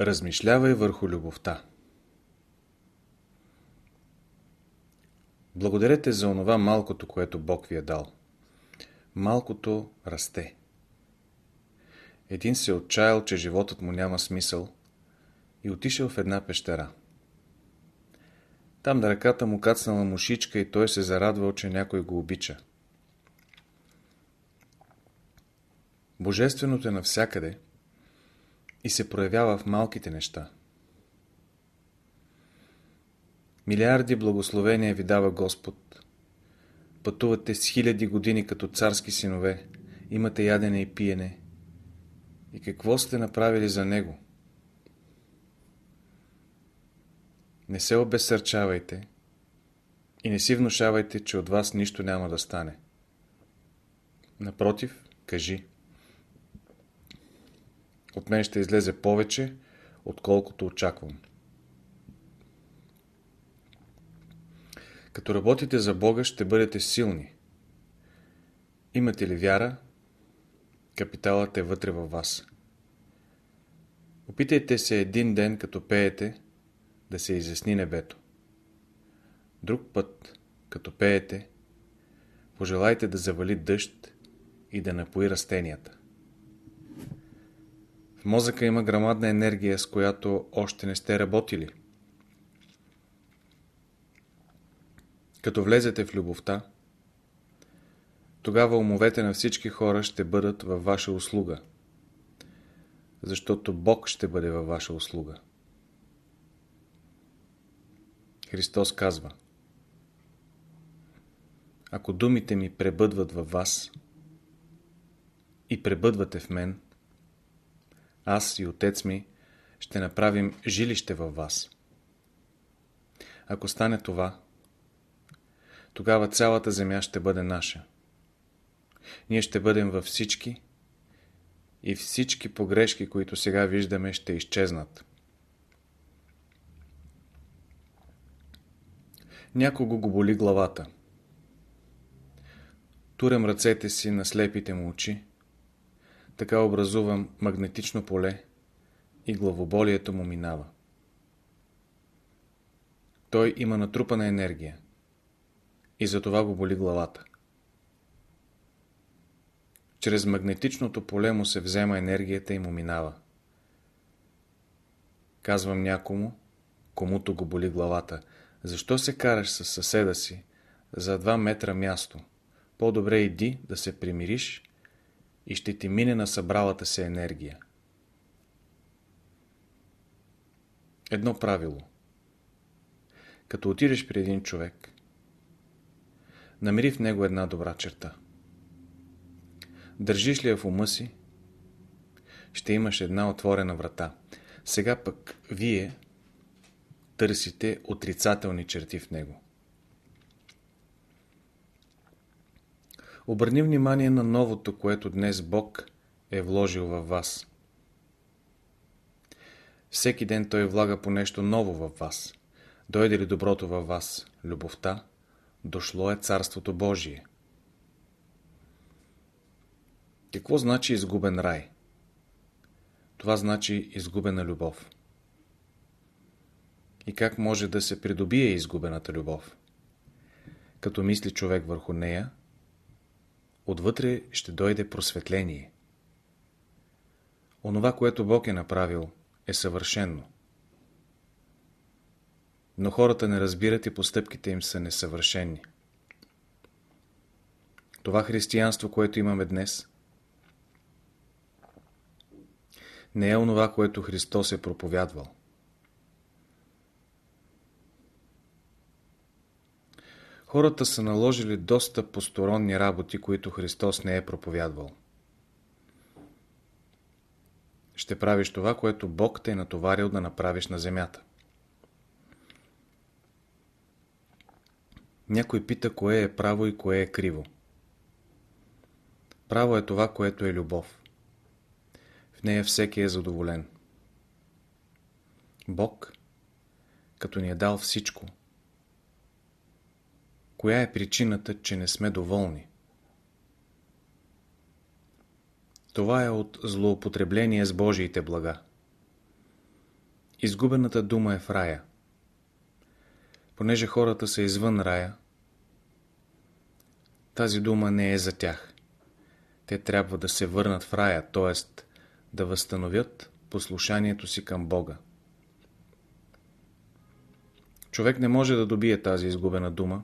Размишлявай върху любовта. Благодарете за онова малкото, което Бог ви е дал. Малкото расте. Един се отчаял, че животът му няма смисъл и отишъл в една пещера. Там на ръката му кацнала мушичка и той се зарадвал, че някой го обича. Божественото е навсякъде и се проявява в малките неща. Милиарди благословения ви дава Господ. Пътувате с хиляди години като царски синове, имате ядене и пиене. И какво сте направили за Него? Не се обесърчавайте и не си внушавайте, че от вас нищо няма да стане. Напротив, кажи. От мен ще излезе повече, отколкото очаквам. Като работите за Бога, ще бъдете силни. Имате ли вяра? Капиталът е вътре във вас. Опитайте се един ден, като пеете, да се изясни небето. Друг път, като пеете, пожелайте да завали дъжд и да напои растенията. В мозъка има грамадна енергия, с която още не сте работили. Като влезете в любовта, тогава умовете на всички хора ще бъдат във ваша услуга, защото Бог ще бъде във ваша услуга. Христос казва Ако думите ми пребъдват във вас и пребъдвате в мен, аз и Отец ми ще направим жилище във вас. Ако стане това, тогава цялата земя ще бъде наша. Ние ще бъдем във всички и всички погрешки, които сега виждаме, ще изчезнат. Някого го боли главата. Турям ръцете си на слепите му очи, така образувам магнетично поле и главоболието му минава. Той има натрупана енергия и затова го боли главата. Чрез магнетичното поле му се взема енергията и му минава. Казвам някому, комуто го боли главата, защо се караш с съседа си за два метра място? По-добре иди да се примириш и ще ти мине на събралата се енергия. Едно правило. Като отидеш при един човек, намери в него една добра черта. Държиш ли я в ума си, ще имаш една отворена врата. Сега пък вие търсите отрицателни черти в него. Обърни внимание на новото, което днес Бог е вложил във вас. Всеки ден Той влага по нещо ново във вас. Дойде ли доброто във вас, любовта, дошло е Царството Божие. Какво значи изгубен рай? Това значи изгубена любов. И как може да се придобие изгубената любов? Като мисли човек върху нея, отвътре ще дойде просветление. Онова, което Бог е направил, е съвършенно. Но хората не разбират и постъпките им са несъвършени. Това християнство, което имаме днес, не е онова, което Христос е проповядвал. Хората са наложили доста посторонни работи, които Христос не е проповядвал. Ще правиш това, което Бог те е натоварил да направиш на земята. Някой пита кое е право и кое е криво. Право е това, което е любов. В нея всеки е задоволен. Бог, като ни е дал всичко, коя е причината, че не сме доволни? Това е от злоупотребление с Божиите блага. Изгубената дума е в рая. Понеже хората са извън рая, тази дума не е за тях. Те трябва да се върнат в рая, т.е. да възстановят послушанието си към Бога. Човек не може да добие тази изгубена дума,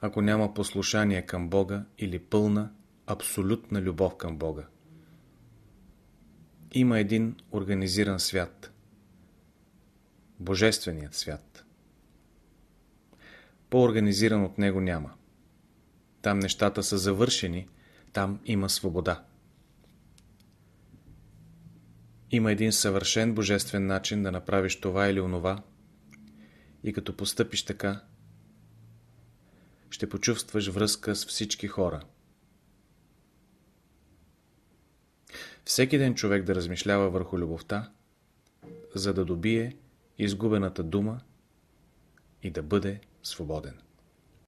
ако няма послушание към Бога или пълна, абсолютна любов към Бога. Има един организиран свят. Божественият свят. По-организиран от него няма. Там нещата са завършени, там има свобода. Има един съвършен божествен начин да направиш това или онова и като постъпиш така, ще почувстваш връзка с всички хора. Всеки ден човек да размишлява върху любовта, за да добие изгубената дума и да бъде свободен.